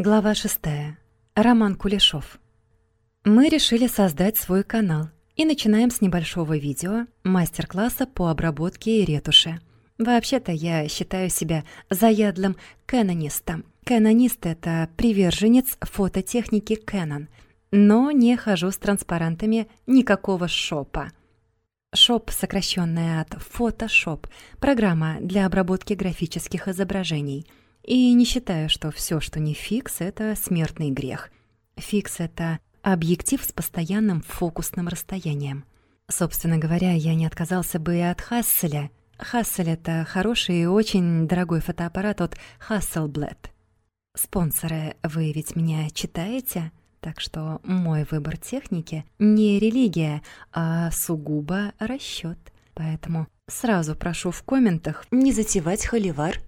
Глава 6. Роман Кулешов. Мы решили создать свой канал и начинаем с небольшого видео мастер-класса по обработке и ретуши. Вообще-то я считаю себя заядлым канонистом. Канонист — это приверженец фототехники Canon, но не хожу с транспарантами никакого шопа. Шоп, сокращенная от Photoshop, программа для обработки графических изображений — и не считаю, что все, что не фикс, это смертный грех. Фикс — это объектив с постоянным фокусным расстоянием. Собственно говоря, я не отказался бы и от Хасселя. Хассель — это хороший и очень дорогой фотоаппарат от Hasselblad. Спонсоры, вы ведь меня читаете? Так что мой выбор техники не религия, а сугубо расчет. Поэтому сразу прошу в комментах не затевать холивар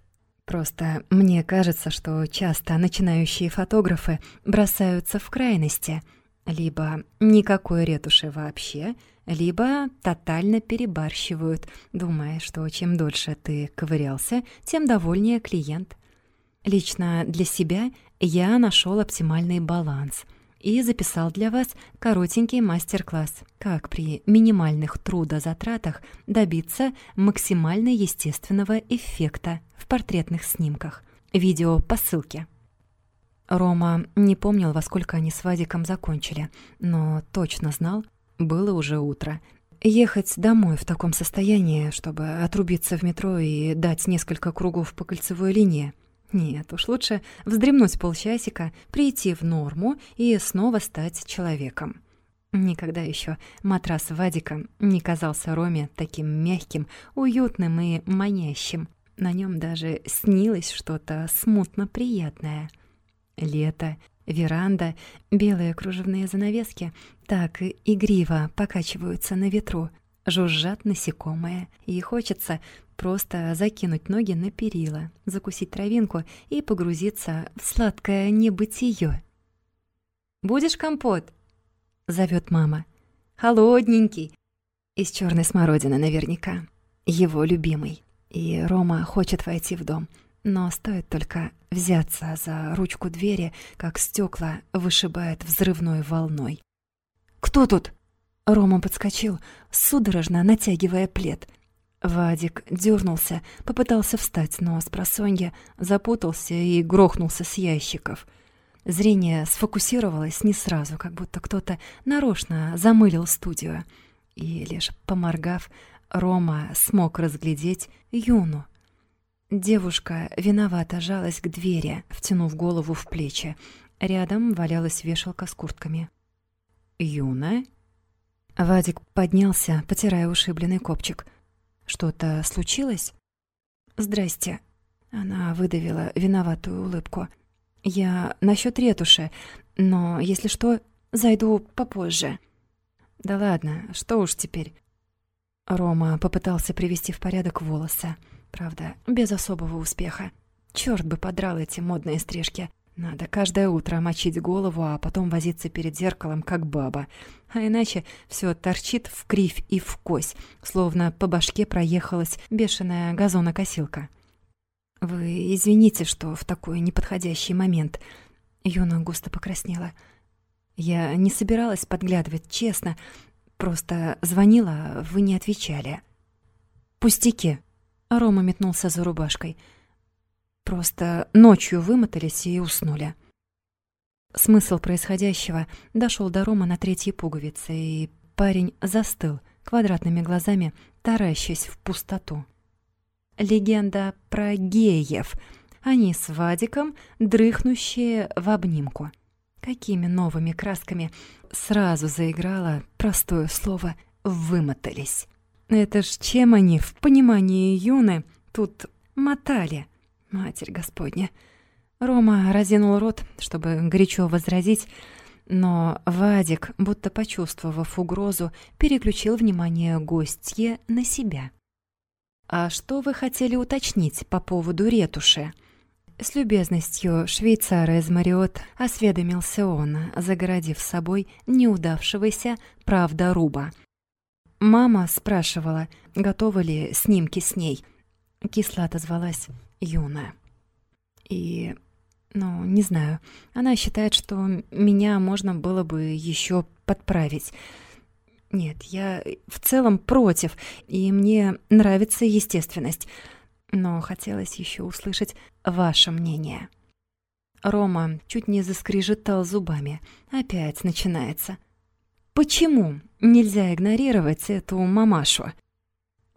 Просто мне кажется, что часто начинающие фотографы бросаются в крайности. Либо никакой ретуши вообще, либо тотально перебарщивают, думая, что чем дольше ты ковырялся, тем довольнее клиент. Лично для себя я нашел оптимальный баланс — и записал для вас коротенький мастер-класс, как при минимальных трудозатратах добиться максимально естественного эффекта в портретных снимках. Видео по ссылке. Рома не помнил, во сколько они с Вадиком закончили, но точно знал, было уже утро. Ехать домой в таком состоянии, чтобы отрубиться в метро и дать несколько кругов по кольцевой линии, нет, уж лучше вздремнуть полчасика, прийти в норму и снова стать человеком. Никогда еще матрас Вадика не казался Роме таким мягким, уютным и манящим. На нем даже снилось что-то смутно приятное. Лето, веранда, белые кружевные занавески так игриво покачиваются на ветру, жужжат насекомые, и хочется Просто закинуть ноги на перила, закусить травинку и погрузиться в сладкое небытие. «Будешь компот?» — зовет мама. «Холодненький!» Из черной смородины наверняка. Его любимый. И Рома хочет войти в дом. Но стоит только взяться за ручку двери, как стекла вышибает взрывной волной. «Кто тут?» Рома подскочил, судорожно натягивая плед — Вадик дернулся, попытался встать, но с просонья запутался и грохнулся с ящиков. Зрение сфокусировалось не сразу, как будто кто-то нарочно замылил студию. И лишь поморгав, Рома смог разглядеть Юну. Девушка виновато жалась к двери, втянув голову в плечи. Рядом валялась вешалка с куртками. «Юна?» Вадик поднялся, потирая ушибленный копчик — что-то случилось? Здрасте. Она выдавила виноватую улыбку. Я насчет ретуши, но если что, зайду попозже. Да ладно, что уж теперь. Рома попытался привести в порядок волосы. Правда, без особого успеха. Чёрт бы подрал эти модные стрижки. Надо каждое утро мочить голову, а потом возиться перед зеркалом, как баба. А иначе все торчит в кривь и в кось, словно по башке проехалась бешеная газонокосилка. «Вы извините, что в такой неподходящий момент...» Юна густо покраснела. «Я не собиралась подглядывать, честно. Просто звонила, вы не отвечали». «Пустяки!» Рома метнулся за рубашкой — Просто ночью вымотались и уснули. Смысл происходящего дошел до Рома на третьей пуговице, и парень застыл, квадратными глазами таращась в пустоту. Легенда про геев. Они с Вадиком, дрыхнущие в обнимку. Какими новыми красками сразу заиграло простое слово «вымотались». Это ж чем они, в понимании Юны, тут мотали? Матерь Господня. Рома разинул рот, чтобы горячо возразить, но Вадик, будто почувствовав угрозу, переключил внимание гостье на себя. «А что вы хотели уточнить по поводу ретуши?» С любезностью швейцара из Мариот осведомился он, загородив собой неудавшегося правдоруба. Мама спрашивала, готовы ли снимки с ней. Кисло отозвалась юная. И Ну, не знаю. Она считает, что меня можно было бы еще подправить. Нет, я в целом против, и мне нравится естественность. Но хотелось еще услышать ваше мнение. Рома чуть не заскрежетал зубами. Опять начинается. Почему нельзя игнорировать эту мамашу?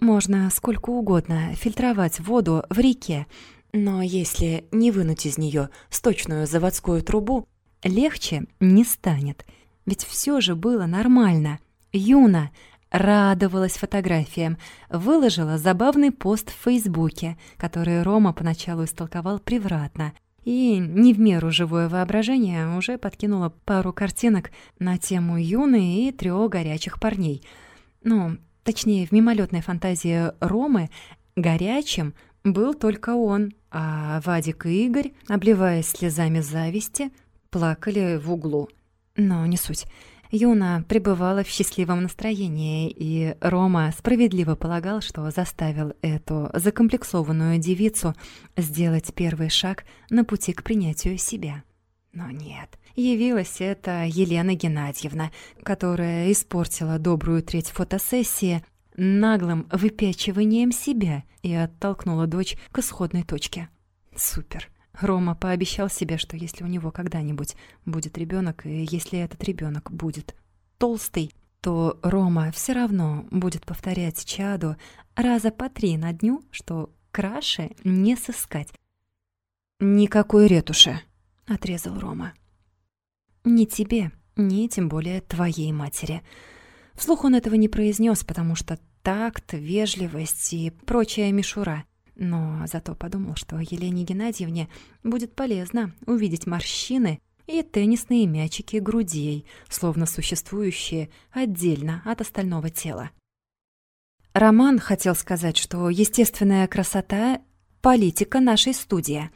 Можно сколько угодно фильтровать воду в реке, но если не вынуть из нее сточную заводскую трубу, легче не станет. Ведь все же было нормально. Юна радовалась фотографиям, выложила забавный пост в Фейсбуке, который Рома поначалу истолковал превратно, и не в меру живое воображение уже подкинула пару картинок на тему Юны и трио горячих парней. Ну, точнее, в мимолетной фантазии Ромы горячим был только он, а Вадик и Игорь, обливаясь слезами зависти, плакали в углу. Но не суть. Юна пребывала в счастливом настроении, и Рома справедливо полагал, что заставил эту закомплексованную девицу сделать первый шаг на пути к принятию себя. Но нет, явилась это Елена Геннадьевна, которая испортила добрую треть фотосессии наглым выпячиванием себя и оттолкнула дочь к исходной точке. Супер. Рома пообещал себе, что если у него когда-нибудь будет ребенок, и если этот ребенок будет толстый, то Рома все равно будет повторять чаду раза по три на дню, что краше не сыскать. «Никакой ретуши», — отрезал Рома. «Ни тебе, ни тем более твоей матери». Вслух он этого не произнес, потому что такт, вежливость и прочая мишура но зато подумал, что Елене Геннадьевне будет полезно увидеть морщины и теннисные мячики грудей, словно существующие отдельно от остального тела. Роман хотел сказать, что естественная красота — политика нашей студии.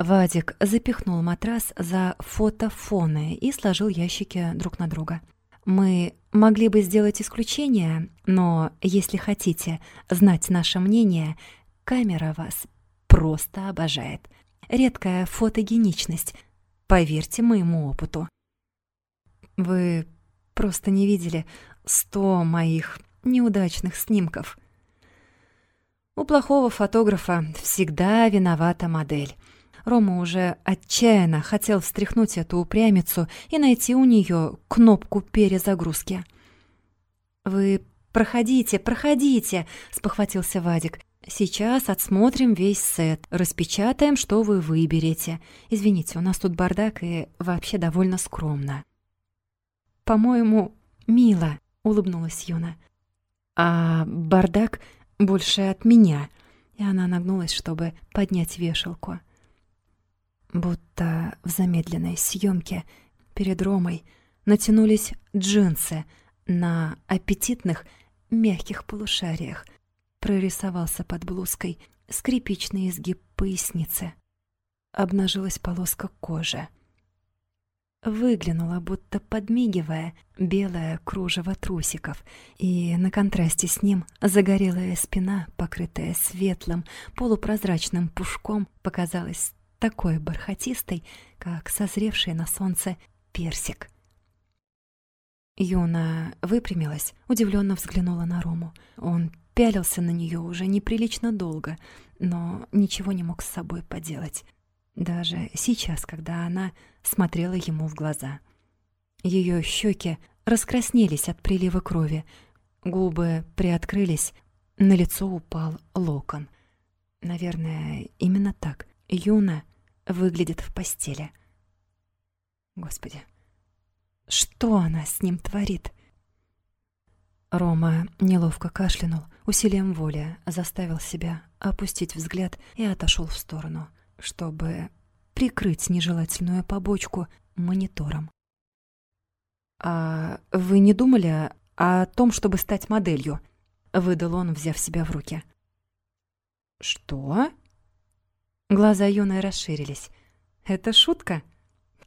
Вадик запихнул матрас за фотофоны и сложил ящики друг на друга. Мы могли бы сделать исключение, но если хотите знать наше мнение — Камера вас просто обожает. Редкая фотогеничность, поверьте моему опыту. Вы просто не видели сто моих неудачных снимков. У плохого фотографа всегда виновата модель. Рома уже отчаянно хотел встряхнуть эту упрямицу и найти у нее кнопку перезагрузки. «Вы проходите, проходите!» — спохватился Вадик. Сейчас отсмотрим весь сет, распечатаем, что вы выберете. Извините, у нас тут бардак и вообще довольно скромно. По-моему, мило, улыбнулась Юна. А бардак больше от меня. И она нагнулась, чтобы поднять вешалку. Будто в замедленной съемке перед Ромой натянулись джинсы на аппетитных мягких полушариях — прорисовался под блузкой скрипичный изгиб поясницы. Обнажилась полоска кожи. Выглянула, будто подмигивая, белое кружево трусиков, и на контрасте с ним загорелая спина, покрытая светлым, полупрозрачным пушком, показалась такой бархатистой, как созревший на солнце персик. Юна выпрямилась, удивленно взглянула на Рому. Он пялился на нее уже неприлично долго, но ничего не мог с собой поделать. Даже сейчас, когда она смотрела ему в глаза. Ее щеки раскраснелись от прилива крови, губы приоткрылись, на лицо упал локон. Наверное, именно так Юна выглядит в постели. Господи, что она с ним творит? Рома неловко кашлянул, усилием воли заставил себя опустить взгляд и отошел в сторону, чтобы прикрыть нежелательную побочку монитором. «А вы не думали о том, чтобы стать моделью?» — выдал он, взяв себя в руки. «Что?» Глаза юной расширились. «Это шутка?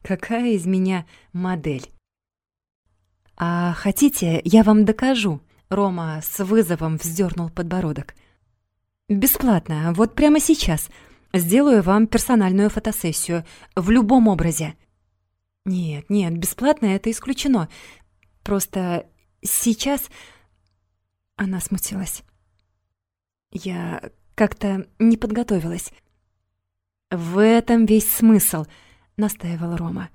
Какая из меня модель?» «А хотите, я вам докажу?» Рома с вызовом вздернул подбородок. «Бесплатно, вот прямо сейчас. сделаю вам персональную фотосессию в любом образе». «Нет, нет, бесплатно это исключено. Просто сейчас...» Она смутилась. «Я как-то не подготовилась». «В этом весь смысл», — настаивал Рома.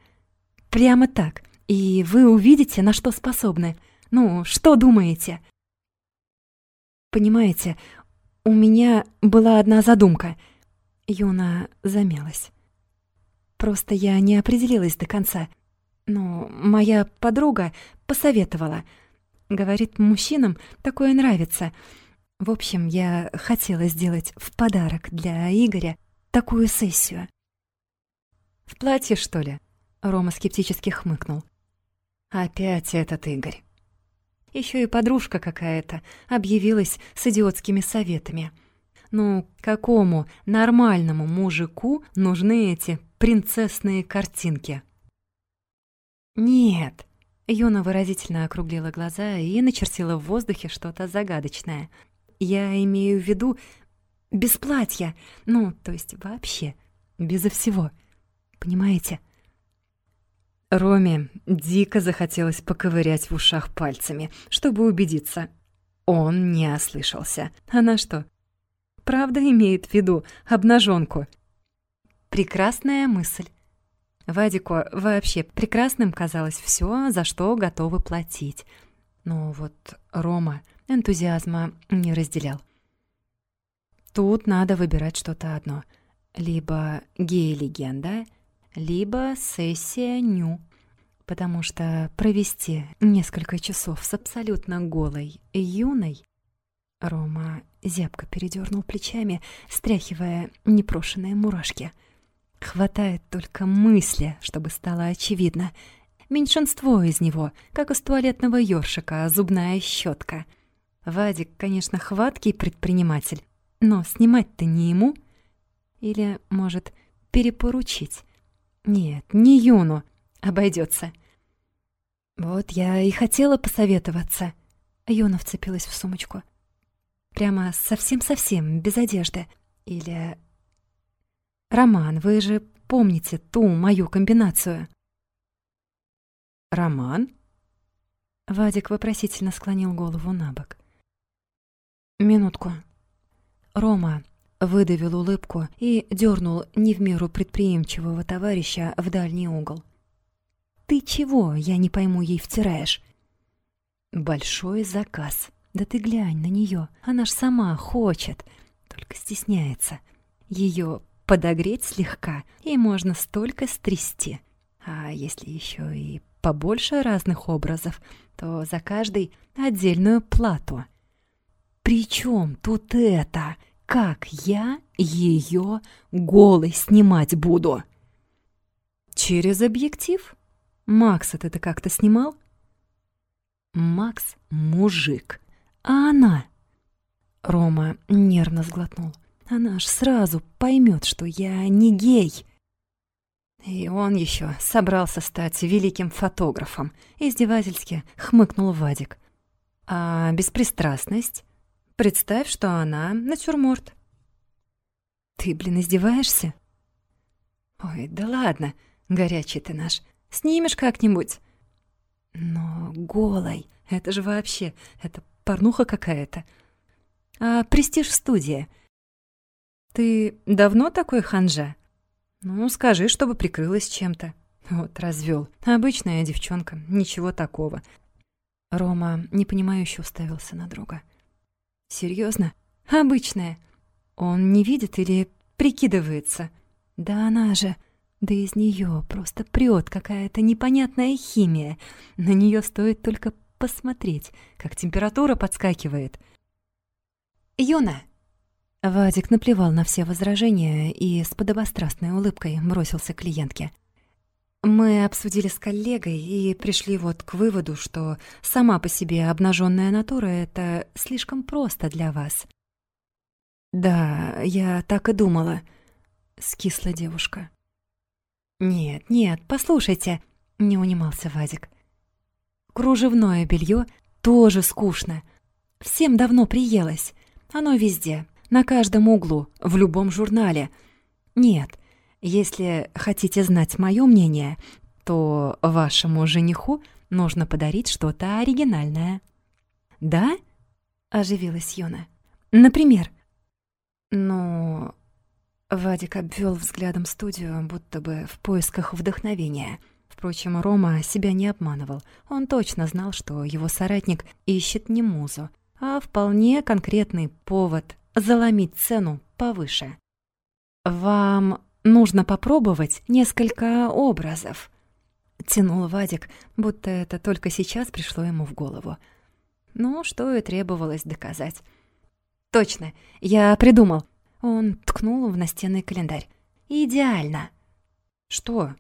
«Прямо так, и вы увидите, на что способны. Ну, что думаете?» «Понимаете, у меня была одна задумка». Юна замялась. «Просто я не определилась до конца. Но моя подруга посоветовала. Говорит, мужчинам такое нравится. В общем, я хотела сделать в подарок для Игоря такую сессию». «В платье, что ли?» Рома скептически хмыкнул. «Опять этот Игорь». Еще и подружка какая-то объявилась с идиотскими советами. Ну, какому нормальному мужику нужны эти принцессные картинки? Нет. Юна выразительно округлила глаза и начертила в воздухе что-то загадочное. Я имею в виду без платья. Ну, то есть вообще, безо всего. Понимаете? Роме дико захотелось поковырять в ушах пальцами, чтобы убедиться. Он не ослышался. Она что, правда имеет в виду обнаженку? Прекрасная мысль. Вадику вообще прекрасным казалось все, за что готовы платить. Но вот Рома энтузиазма не разделял. Тут надо выбирать что-то одно. Либо гей-легенда — либо сессия ню, потому что провести несколько часов с абсолютно голой юной Рома зябко передернул плечами, стряхивая непрошенные мурашки. Хватает только мысли, чтобы стало очевидно. Меньшинство из него, как из туалетного ёршика, зубная щетка. Вадик, конечно, хваткий предприниматель, но снимать-то не ему. Или, может, перепоручить. Нет, не Юну. Обойдется. Вот я и хотела посоветоваться. Юна вцепилась в сумочку. Прямо совсем-совсем, без одежды. Или... Роман, вы же помните ту мою комбинацию? Роман? Вадик вопросительно склонил голову на бок. Минутку. Рома, Выдавил улыбку и дернул не в меру предприимчивого товарища в дальний угол. «Ты чего, я не пойму, ей втираешь?» «Большой заказ. Да ты глянь на нее, она ж сама хочет, только стесняется. Ее подогреть слегка, и можно столько стрясти. А если еще и побольше разных образов, то за каждый отдельную плату. Причем тут это?» Как я ее голой снимать буду? Через объектив? Макс это как-то снимал? Макс — мужик, а она... Рома нервно сглотнул. Она аж сразу поймет, что я не гей. И он еще собрался стать великим фотографом. Издевательски хмыкнул Вадик. А беспристрастность? Представь, что она натюрморт. Ты, блин, издеваешься? Ой, да ладно, горячий ты наш. Снимешь как-нибудь. Но голой, это же вообще, это порнуха какая-то. А престиж-студия. Ты давно такой ханжа? Ну, скажи, чтобы прикрылась чем-то. Вот, развел. Обычная девчонка, ничего такого. Рома непонимающе уставился на друга. Серьезно? Обычная. Он не видит или прикидывается? Да она же... Да из нее просто прет какая-то непонятная химия. На нее стоит только посмотреть, как температура подскакивает. «Юна!» Вадик наплевал на все возражения и с подобострастной улыбкой бросился к клиентке. Мы обсудили с коллегой и пришли вот к выводу, что сама по себе обнаженная натура — это слишком просто для вас. «Да, я так и думала», — скисла девушка. «Нет, нет, послушайте», — не унимался Вадик. «Кружевное белье тоже скучно. Всем давно приелось. Оно везде, на каждом углу, в любом журнале. Нет, если хотите знать мое мнение, то вашему жениху нужно подарить что-то оригинальное». «Да?» — оживилась Юна. «Например?» «Ну...» Вадик обвел взглядом студию, будто бы в поисках вдохновения. Впрочем, Рома себя не обманывал. Он точно знал, что его соратник ищет не музу, а вполне конкретный повод заломить цену повыше. «Вам нужно попробовать несколько образов», — тянул Вадик, будто это только сейчас пришло ему в голову. Ну, что и требовалось доказать. «Точно, я придумал». Он ткнул в настенный календарь. «Идеально!» «Что?»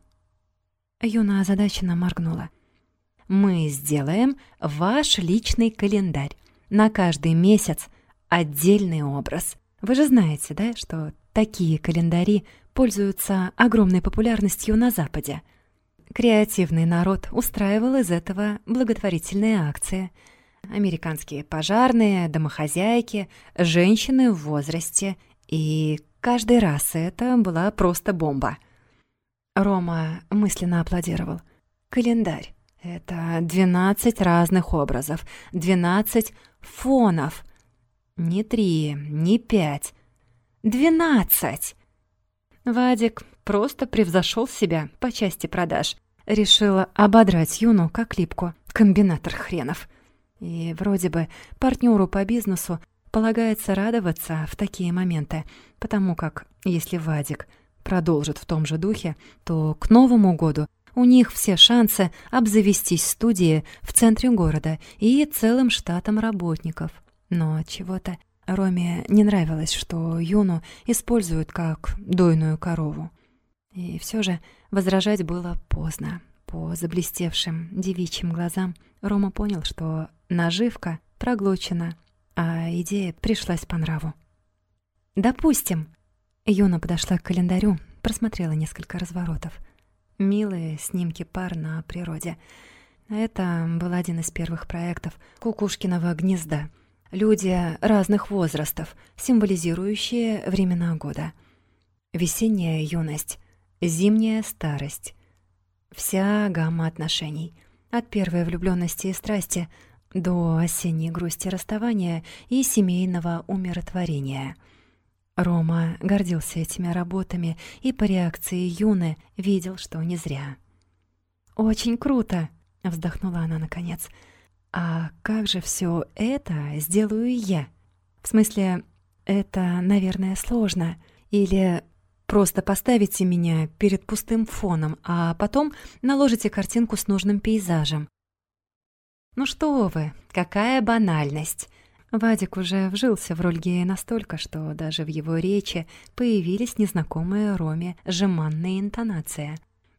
Юна озадаченно моргнула. «Мы сделаем ваш личный календарь. На каждый месяц отдельный образ. Вы же знаете, да, что такие календари пользуются огромной популярностью на Западе. Креативный народ устраивал из этого благотворительные акции. Американские пожарные, домохозяйки, женщины в возрасте. И каждый раз это была просто бомба. Рома мысленно аплодировал. Календарь. Это 12 разных образов, 12 фонов. Не три, не пять. Двенадцать! Вадик просто превзошел себя по части продаж. Решила ободрать Юну как липку. Комбинатор хренов. И вроде бы партнеру по бизнесу полагается радоваться в такие моменты, потому как, если Вадик продолжит в том же духе, то к Новому году у них все шансы обзавестись студией в центре города и целым штатом работников. Но чего-то Роме не нравилось, что Юну используют как дойную корову. И все же возражать было поздно. По заблестевшим девичьим глазам Рома понял, что наживка проглочена, а идея пришлась по нраву. «Допустим». Юна подошла к календарю, просмотрела несколько разворотов. Милые снимки пар на природе. Это был один из первых проектов «Кукушкиного гнезда», Люди разных возрастов, символизирующие времена года. Весенняя юность, зимняя старость. Вся гамма отношений. От первой влюбленности и страсти до осенней грусти расставания и семейного умиротворения. Рома гордился этими работами и по реакции Юны видел, что не зря. «Очень круто!» — вздохнула она наконец — а как же все это сделаю я? В смысле, это, наверное, сложно. Или просто поставите меня перед пустым фоном, а потом наложите картинку с нужным пейзажем. Ну что вы, какая банальность. Вадик уже вжился в роль гея настолько, что даже в его речи появились незнакомые Роме жеманные интонации.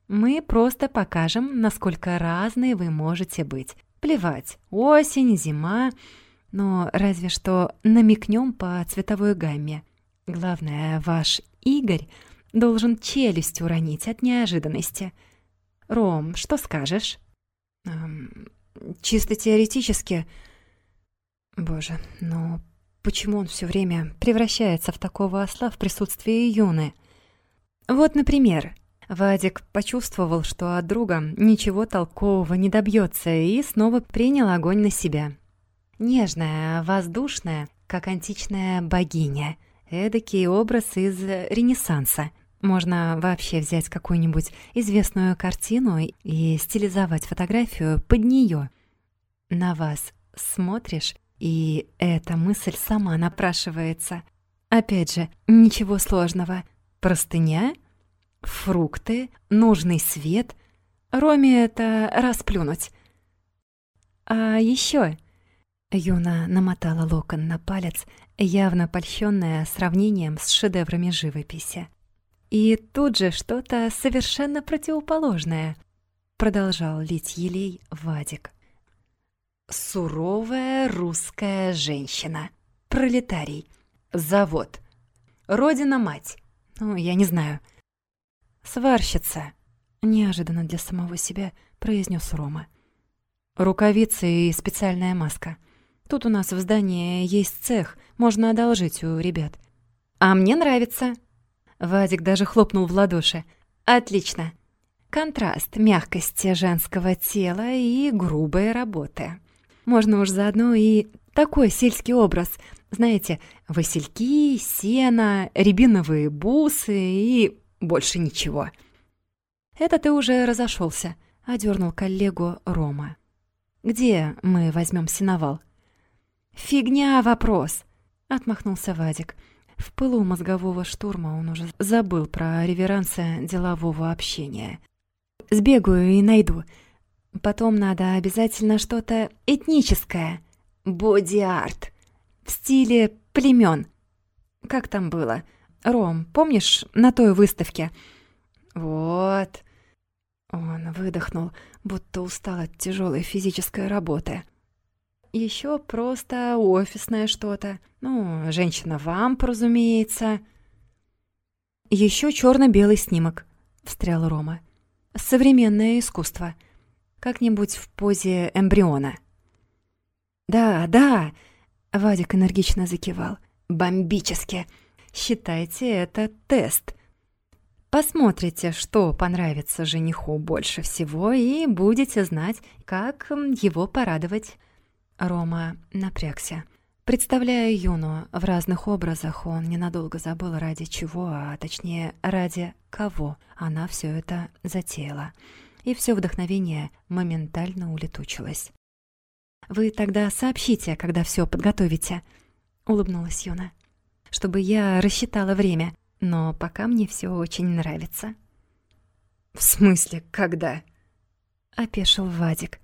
Мы просто покажем, насколько разные вы можете быть. Плевать, осень, зима, но разве что намекнем по цветовой гамме. Главное, ваш Игорь должен челюсть уронить от неожиданности. Ром, что скажешь? Эм, чисто теоретически. Боже, но почему он все время превращается в такого осла в присутствии Юны? Вот, например, Вадик почувствовал, что от друга ничего толкового не добьется, и снова принял огонь на себя. Нежная, воздушная, как античная богиня. Эдакий образ из Ренессанса. Можно вообще взять какую-нибудь известную картину и стилизовать фотографию под нее. На вас смотришь, и эта мысль сама напрашивается. Опять же, ничего сложного. Простыня — фрукты, нужный свет. Роме это расплюнуть. А еще Юна намотала локон на палец, явно польщенная сравнением с шедеврами живописи. И тут же что-то совершенно противоположное, продолжал лить елей Вадик. Суровая русская женщина, пролетарий, завод, родина-мать. Ну, я не знаю, «Сварщица!» — неожиданно для самого себя произнес Рома. «Рукавицы и специальная маска. Тут у нас в здании есть цех, можно одолжить у ребят». «А мне нравится!» Вадик даже хлопнул в ладоши. «Отлично. Контраст мягкости женского тела и грубой работы. Можно уж заодно и такой сельский образ. Знаете, васильки, сено, рябиновые бусы и больше ничего». «Это ты уже разошелся, одернул коллегу Рома. «Где мы возьмем сеновал?» «Фигня вопрос!» — отмахнулся Вадик. В пылу мозгового штурма он уже забыл про реверансы делового общения. «Сбегаю и найду. Потом надо обязательно что-то этническое. Боди-арт. В стиле племен. Как там было? Ром, помнишь, на той выставке?» «Вот». Он выдохнул, будто устал от тяжелой физической работы. Еще просто офисное что-то. Ну, женщина-вамп, разумеется. Еще черно-белый снимок, встрял Рома. Современное искусство. Как-нибудь в позе эмбриона. Да, да, Вадик энергично закивал. Бомбически. Считайте это тест. Посмотрите, что понравится жениху больше всего, и будете знать, как его порадовать. Рома напрягся. Представляя Юну в разных образах, он ненадолго забыл, ради чего, а точнее, ради кого она все это затеяла. И все вдохновение моментально улетучилось. «Вы тогда сообщите, когда все подготовите», — улыбнулась Юна. «Чтобы я рассчитала время, но пока мне все очень нравится». «В смысле, когда?» — опешил Вадик.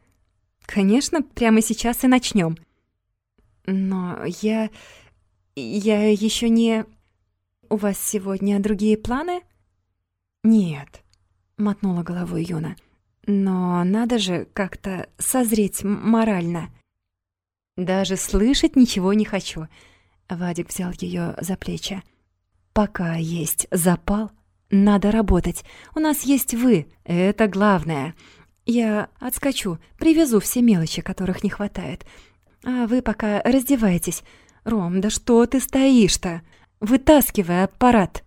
Конечно, прямо сейчас и начнем. Но я... я еще не... У вас сегодня другие планы? Нет, мотнула головой Юна. Но надо же как-то созреть морально. Даже слышать ничего не хочу. Вадик взял ее за плечи. Пока есть запал, надо работать. У нас есть вы, это главное. Я отскочу, привезу все мелочи, которых не хватает. А вы пока раздевайтесь. Ром, да что ты стоишь-то? Вытаскивай аппарат.